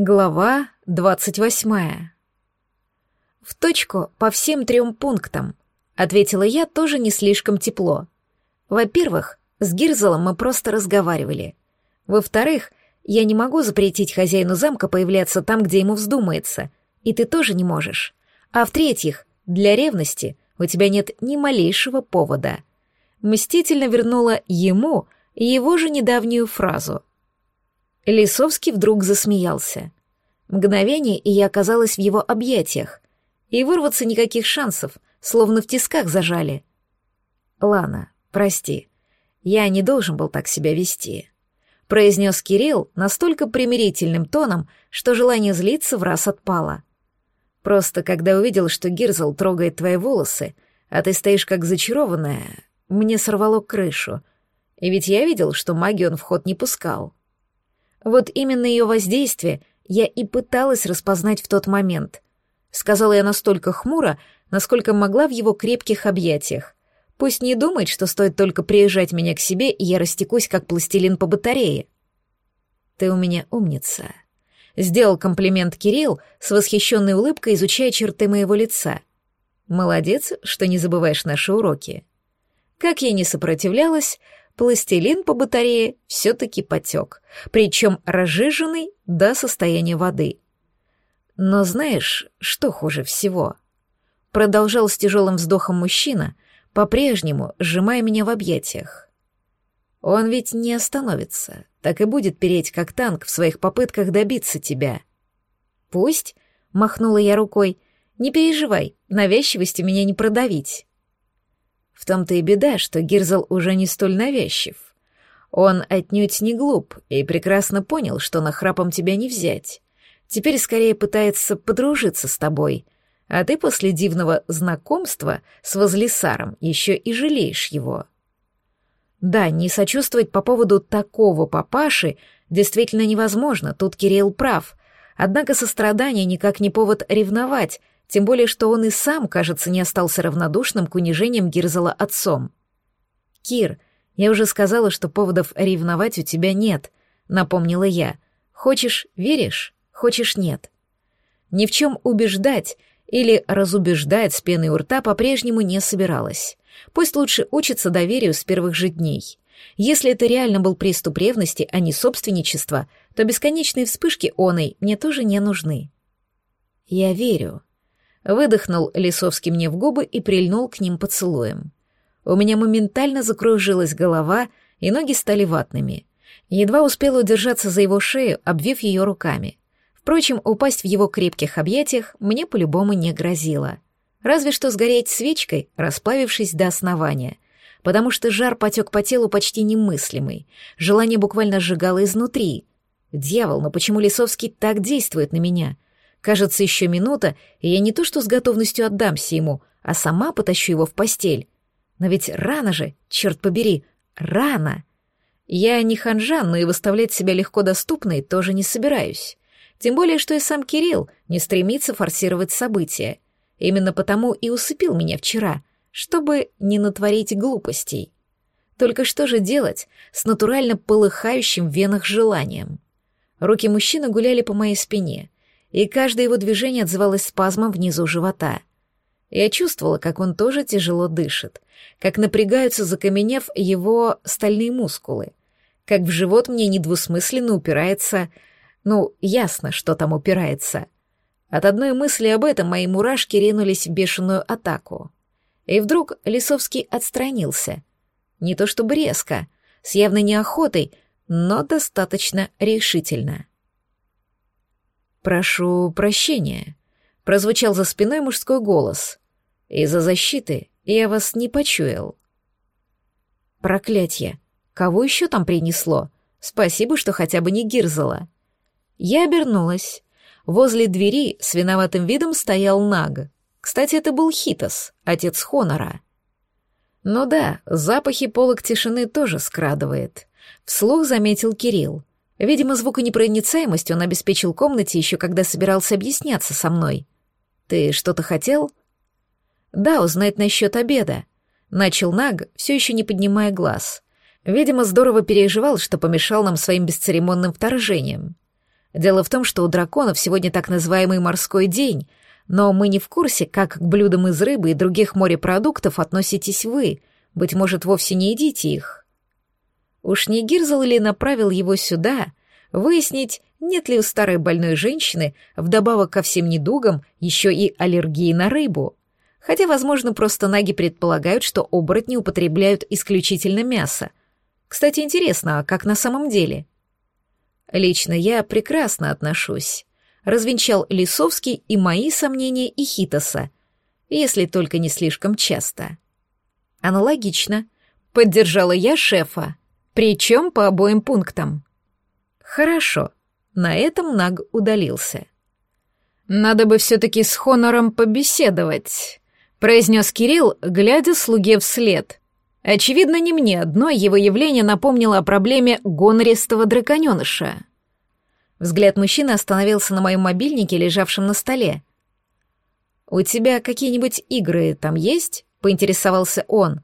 Глава двадцать восьмая. В точку по всем трем пунктам, ответила я тоже не слишком тепло. Во-первых, с Гирзелом мы просто разговаривали. Во-вторых, я не могу запретить хозяину замка появляться там, где ему вздумается, и ты тоже не можешь. А в-третьих, для ревности у тебя нет ни малейшего повода. Мстительно вернула ему его же недавнюю фразу — Лисовский вдруг засмеялся. Мгновение, и я оказалась в его объятиях. И вырваться никаких шансов, словно в тисках зажали. «Лана, прости, я не должен был так себя вести», — произнес Кирилл настолько примирительным тоном, что желание злиться в раз отпало. «Просто когда увидел, что Гирзл трогает твои волосы, а ты стоишь как зачарованная, мне сорвало крышу. И ведь я видел, что магию он в ход не пускал». Вот именно ее воздействие я и пыталась распознать в тот момент. Сказала я настолько хмуро, насколько могла в его крепких объятиях. Пусть не думает, что стоит только приезжать меня к себе, и я растекусь, как пластилин по батарее. «Ты у меня умница», — сделал комплимент Кирилл с восхищенной улыбкой, изучая черты моего лица. «Молодец, что не забываешь наши уроки». Как я не сопротивлялась, пластилин по батарее все-таки потек, причем разжиженный до состояния воды. Но знаешь, что хуже всего? Продолжал с тяжелым вздохом мужчина, по-прежнему сжимая меня в объятиях. Он ведь не остановится, так и будет переть как танк в своих попытках добиться тебя. Пусть, махнула я рукой, не переживай, навязчивостью меня не продавить. В том-то и беда, что Гирзл уже не столь навязчив. Он отнюдь не глуп и прекрасно понял, что нахрапом тебя не взять. Теперь скорее пытается подружиться с тобой, а ты после дивного знакомства с Возлисаром еще и жалеешь его. Да, не сочувствовать по поводу такого папаши действительно невозможно, тут Кирилл прав. Однако сострадание никак не повод ревновать, тем более, что он и сам, кажется, не остался равнодушным к унижениям Гирзела отцом. «Кир, я уже сказала, что поводов ревновать у тебя нет», — напомнила я. «Хочешь — веришь, хочешь — нет». Ни в чем убеждать или разубеждать с пеной у рта по-прежнему не собиралась. Пусть лучше учится доверию с первых же дней. Если это реально был приступ ревности, а не собственничество, то бесконечные вспышки оной мне тоже не нужны. «Я верю», Выдохнул Лисовский мне в губы и прильнул к ним поцелуем. У меня моментально закружилась голова, и ноги стали ватными. Едва успела удержаться за его шею, обвив ее руками. Впрочем, упасть в его крепких объятиях мне по-любому не грозило. Разве что сгореть свечкой, расплавившись до основания, потому что жар потек по телу почти немыслимый, желание буквально сжигало изнутри. Дьявол, но почему Лисовский так действует на меня — Кажется, еще минута, и я не то что с готовностью отдамся ему, а сама потащу его в постель. Но ведь рано же, черт побери, рано. Я не ханжан, но и выставлять себя легко доступной тоже не собираюсь. Тем более, что и сам Кирилл не стремится форсировать события. Именно потому и усыпил меня вчера, чтобы не натворить глупостей. Только что же делать с натурально полыхающим в венах желанием? Руки мужчины гуляли по моей спине — и каждое его движение отзывалось спазмом внизу живота. Я чувствовала, как он тоже тяжело дышит, как напрягаются, закаменев его стальные мускулы, как в живот мне недвусмысленно упирается... Ну, ясно, что там упирается. От одной мысли об этом мои мурашки ринулись в бешеную атаку. И вдруг Лисовский отстранился. Не то чтобы резко, с явной неохотой, но достаточно решительно. «Прошу прощения», — прозвучал за спиной мужской голос. «Из-за защиты я вас не почуял». «Проклятье! Кого еще там принесло? Спасибо, что хотя бы не гирзала». Я обернулась. Возле двери с виноватым видом стоял Наг. Кстати, это был Хитос, отец Хонора. Ну да, запахи полок тишины тоже скрадывает. Вслух заметил Кирилл. Видимо, звуконепроницаемость он обеспечил комнате еще когда собирался объясняться со мной. «Ты что-то хотел?» «Да, узнать насчет обеда», — начал Наг, все еще не поднимая глаз. Видимо, здорово переживал, что помешал нам своим бесцеремонным вторжением. Дело в том, что у драконов сегодня так называемый морской день, но мы не в курсе, как к блюдам из рыбы и других морепродуктов относитесь вы. Быть может, вовсе не едите их. Уж не Гирзл ли направил его сюда, выяснить, нет ли у старой больной женщины, вдобавок ко всем недугам, еще и аллергии на рыбу. Хотя, возможно, просто наги предполагают, что оборотни употребляют исключительно мясо. Кстати, интересно, а как на самом деле? Лично я прекрасно отношусь. Развенчал Лисовский и мои сомнения и Хитоса, если только не слишком часто. Аналогично. Поддержала я шефа, причем по обоим пунктам. Хорошо. На этом Наг удалился. «Надо бы все-таки с Хонором побеседовать», — произнес Кирилл, глядя слуге вслед. Очевидно, не мне одно его явление напомнило о проблеме гонористого драконеныша. Взгляд мужчины остановился на моем мобильнике, лежавшем на столе. «У тебя какие-нибудь игры там есть?» — поинтересовался он.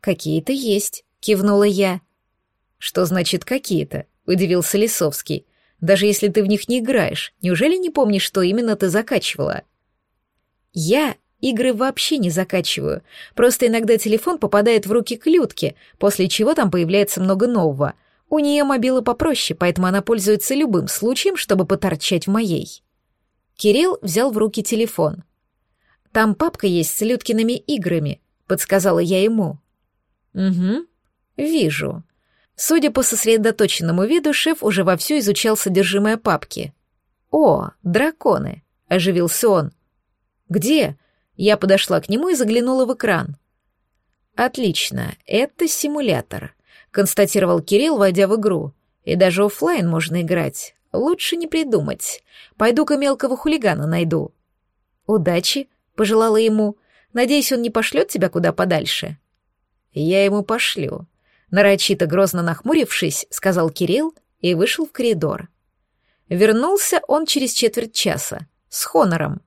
«Какие-то есть», — кивнула я. «Что значит «какие-то»?» — удивился Лисовский. «Даже если ты в них не играешь, неужели не помнишь, что именно ты закачивала?» «Я игры вообще не закачиваю. Просто иногда телефон попадает в руки к Людке, после чего там появляется много нового. У нее мобила попроще, поэтому она пользуется любым случаем, чтобы поторчать в моей». Кирилл взял в руки телефон. «Там папка есть с Людкиными играми», — подсказала я ему. «Угу, вижу». Судя по сосредоточенному виду, шеф уже вовсю изучал содержимое папки. «О, драконы!» — оживился он. «Где?» Я подошла к нему и заглянула в экран. «Отлично, это симулятор», — констатировал Кирилл, войдя в игру. «И даже офлайн можно играть. Лучше не придумать. Пойду-ка мелкого хулигана найду». «Удачи», — пожелала ему. «Надеюсь, он не пошлет тебя куда подальше». «Я ему пошлю», — нарочито грозно нахмурившись, сказал Кирилл и вышел в коридор. Вернулся он через четверть часа, с хонором.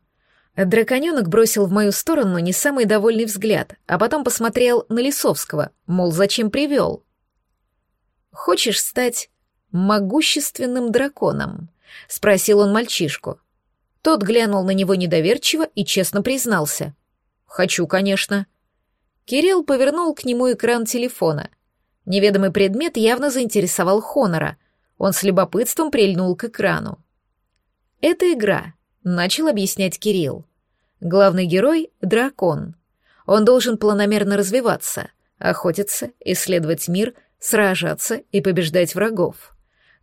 Драконёнок бросил в мою сторону не самый довольный взгляд, а потом посмотрел на Лисовского, мол, зачем привел. «Хочешь стать могущественным драконом?» — спросил он мальчишку. Тот глянул на него недоверчиво и честно признался. «Хочу, конечно». Кирилл повернул к нему экран телефона. Неведомый предмет явно заинтересовал Хонора. Он с любопытством прильнул к экрану. «Это игра», начал объяснять Кирилл. Главный герой — дракон. Он должен планомерно развиваться, охотиться, исследовать мир, сражаться и побеждать врагов.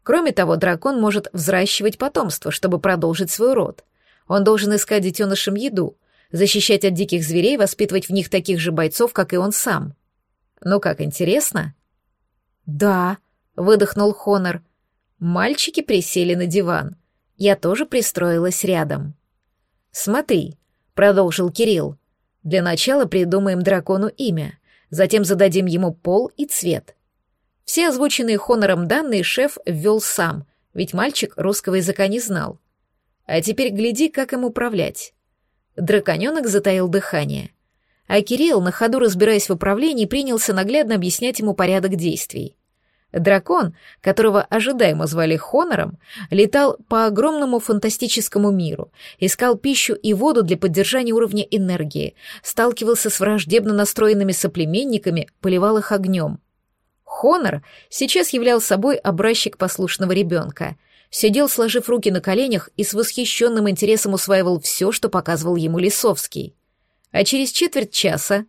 Кроме того, дракон может взращивать потомство, чтобы продолжить свой род. Он должен искать детенышам еду, защищать от диких зверей, воспитывать в них таких же бойцов, как и он сам. Ну как, интересно? Да, выдохнул Хонор. Мальчики присели на диван. Я тоже пристроилась рядом. «Смотри», — продолжил Кирилл, — «для начала придумаем дракону имя, затем зададим ему пол и цвет». Все озвученные Хонором данные шеф ввел сам, ведь мальчик русского языка не знал. А теперь гляди, как им управлять. Драконёнок затаил дыхание. А Кирилл, на ходу разбираясь в управлении, принялся наглядно объяснять ему порядок действий. Дракон, которого ожидаемо звали Хонором, летал по огромному фантастическому миру, искал пищу и воду для поддержания уровня энергии, сталкивался с враждебно настроенными соплеменниками, поливал их огнем. Хонор сейчас являл собой образчик послушного ребенка. Сидел, сложив руки на коленях, и с восхищенным интересом усваивал все, что показывал ему Лисовский. А через четверть часа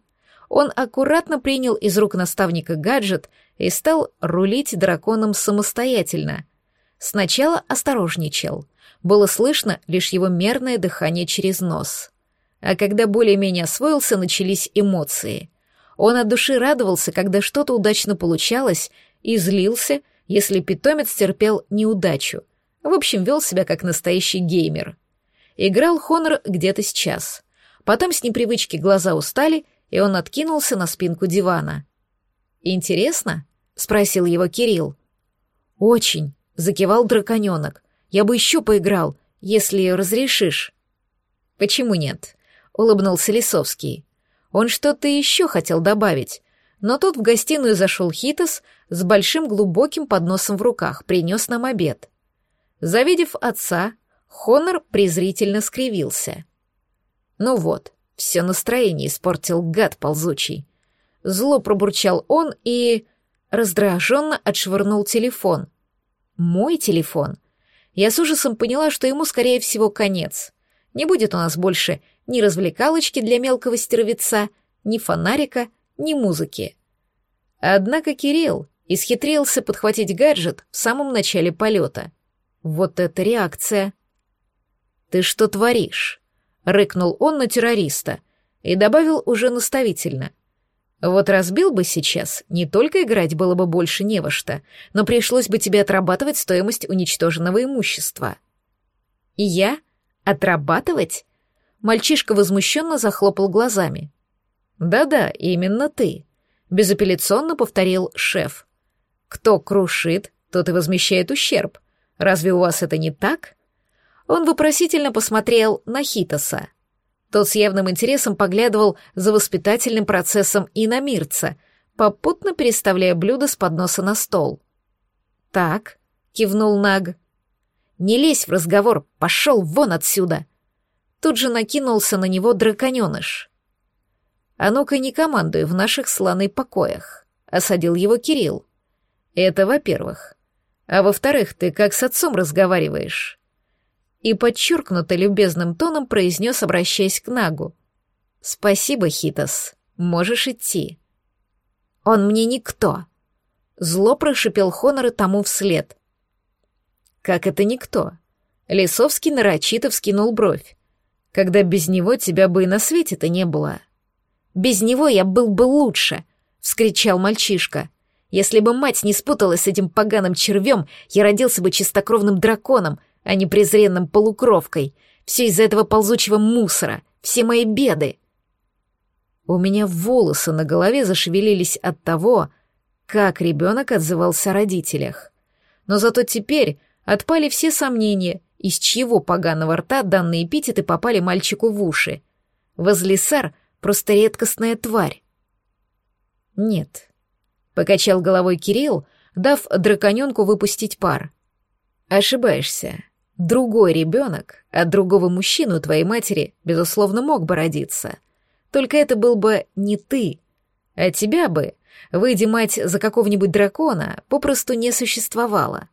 он аккуратно принял из рук наставника гаджет и стал рулить драконом самостоятельно. Сначала осторожничал. Было слышно лишь его мерное дыхание через нос. А когда более-менее освоился, начались эмоции. Он от души радовался, когда что-то удачно получалось, и злился, если питомец терпел неудачу. В общем, вел себя как настоящий геймер. Играл Хонор где-то сейчас. Потом с непривычки глаза устали, и он откинулся на спинку дивана. «Интересно?» — спросил его Кирилл. «Очень», — закивал драконёнок. «Я бы еще поиграл, если разрешишь». «Почему нет?» — улыбнулся Лисовский. Он что-то еще хотел добавить, но тут в гостиную зашел Хитос с большим глубоким подносом в руках, принес нам обед. Завидев отца, Хонор презрительно скривился. Ну вот, все настроение испортил гад ползучий. Зло пробурчал он и... раздраженно отшвырнул телефон. Мой телефон. Я с ужасом поняла, что ему, скорее всего, конец. Не будет у нас больше ни развлекалочки для мелкого стервеца, ни фонарика, ни музыки. Однако Кирилл исхитрился подхватить гаджет в самом начале полета. Вот это реакция. «Ты что творишь?» — рыкнул он на террориста и добавил уже наставительно. «Вот разбил бы сейчас, не только играть было бы больше не во что, но пришлось бы тебе отрабатывать стоимость уничтоженного имущества». «И я? Отрабатывать?» Мальчишка возмущенно захлопал глазами. «Да-да, именно ты», — безапелляционно повторил шеф. «Кто крушит, тот и возмещает ущерб. Разве у вас это не так?» Он вопросительно посмотрел на Хитоса. Тот с явным интересом поглядывал за воспитательным процессом иномирца, попутно переставляя блюдо с подноса на стол. «Так», — кивнул Наг. «Не лезь в разговор, пошел вон отсюда!» Тут же накинулся на него драконеныш. «А ну-ка не командуй в наших сланой покоях», — осадил его Кирилл. «Это во-первых. А во-вторых, ты как с отцом разговариваешь?» И подчеркнуто любезным тоном произнес, обращаясь к Нагу. «Спасибо, Хитос. Можешь идти». «Он мне никто», — зло прошипел Хонор тому вслед. «Как это никто?» Лисовский нарочито вскинул бровь когда без него тебя бы и на свете-то не было. Без него я был бы лучше, вскричал мальчишка. Если бы мать не спуталась с этим поганым червем, я родился бы чистокровным драконом, а не презренным полукровкой. Все из-за этого ползучего мусора, все мои беды. У меня волосы на голове зашевелились от того, как ребенок отзывался о родителях. Но зато теперь отпали все сомнения, из чьего поганого рта данные эпитеты попали мальчику в уши. Возлисар — просто редкостная тварь. Нет. Покачал головой Кирилл, дав драконенку выпустить пар. Ошибаешься. Другой ребенок от другого мужчины у твоей матери, безусловно, мог бы родиться. Только это был бы не ты, а тебя бы, выйди мать за какого-нибудь дракона, попросту не существовало.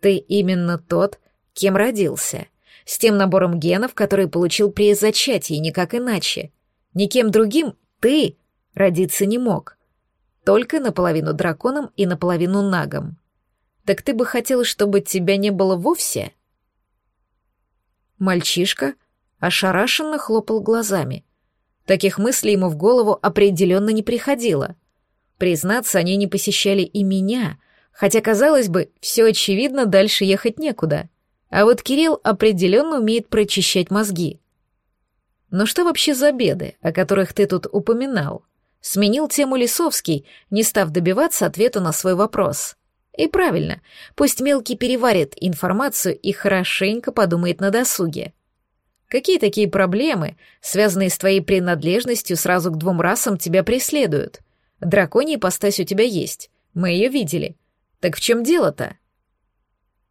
Ты именно тот, кем родился, с тем набором генов, который получил при зачатии, никак иначе. Никем другим ты родиться не мог. Только наполовину драконом и наполовину нагом. Так ты бы хотел, чтобы тебя не было вовсе? Мальчишка ошарашенно хлопал глазами. Таких мыслей ему в голову определенно не приходило. Признаться, они не посещали и меня, хотя, казалось бы, все очевидно, дальше ехать некуда. А вот Кирилл определенно умеет прочищать мозги. Но что вообще за беды, о которых ты тут упоминал? Сменил тему Лисовский, не став добиваться ответа на свой вопрос. И правильно, пусть мелкий переварит информацию и хорошенько подумает на досуге. Какие такие проблемы, связанные с твоей принадлежностью сразу к двум расам, тебя преследуют? Драконий ипостась у тебя есть, мы ее видели. Так в чем дело-то?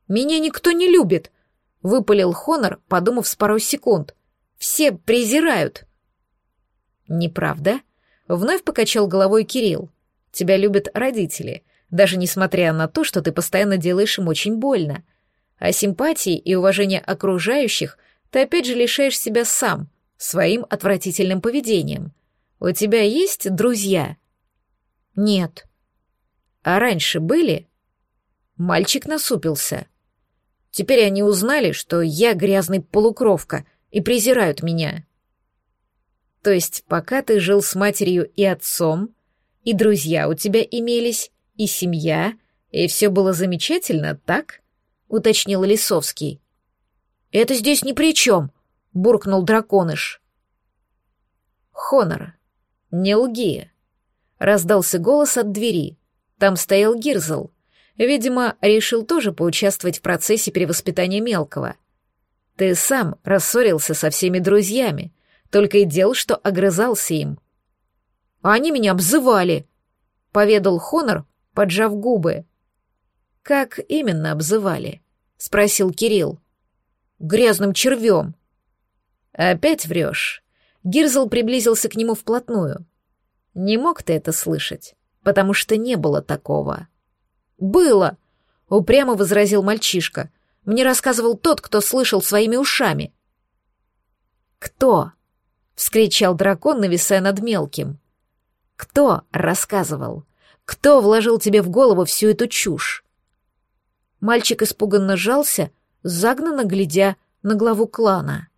«Меня никто не любит», — выпалил Хонор, подумав с пару секунд. «Все презирают». «Неправда?» — вновь покачал головой Кирилл. «Тебя любят родители, даже несмотря на то, что ты постоянно делаешь им очень больно. А симпатии и уважения окружающих ты опять же лишаешь себя сам, своим отвратительным поведением. У тебя есть друзья?» «Нет». «А раньше были?» Мальчик насупился. Теперь они узнали, что я грязный полукровка и презирают меня. То есть, пока ты жил с матерью и отцом, и друзья у тебя имелись, и семья, и все было замечательно, так? Уточнил Лисовский. Это здесь ни при чем, буркнул драконыш. Хонор, не лги. Раздался голос от двери. Там стоял Гирзл. Видимо, решил тоже поучаствовать в процессе перевоспитания мелкого. Ты сам рассорился со всеми друзьями, только и дел, что огрызался им. Они меня обзывали, — поведал Хонор, поджав губы. Как именно обзывали? — спросил Кирилл. «Грязным червем». «Опять врешь». Гирзл приблизился к нему вплотную. «Не мог ты это слышать, потому что не было такого». «Было!» — упрямо возразил мальчишка. «Мне рассказывал тот, кто слышал своими ушами». «Кто?» — вскричал дракон, нависая над мелким. «Кто рассказывал? Кто вложил тебе в голову всю эту чушь?» Мальчик испуганно сжался, загнанно глядя на главу клана.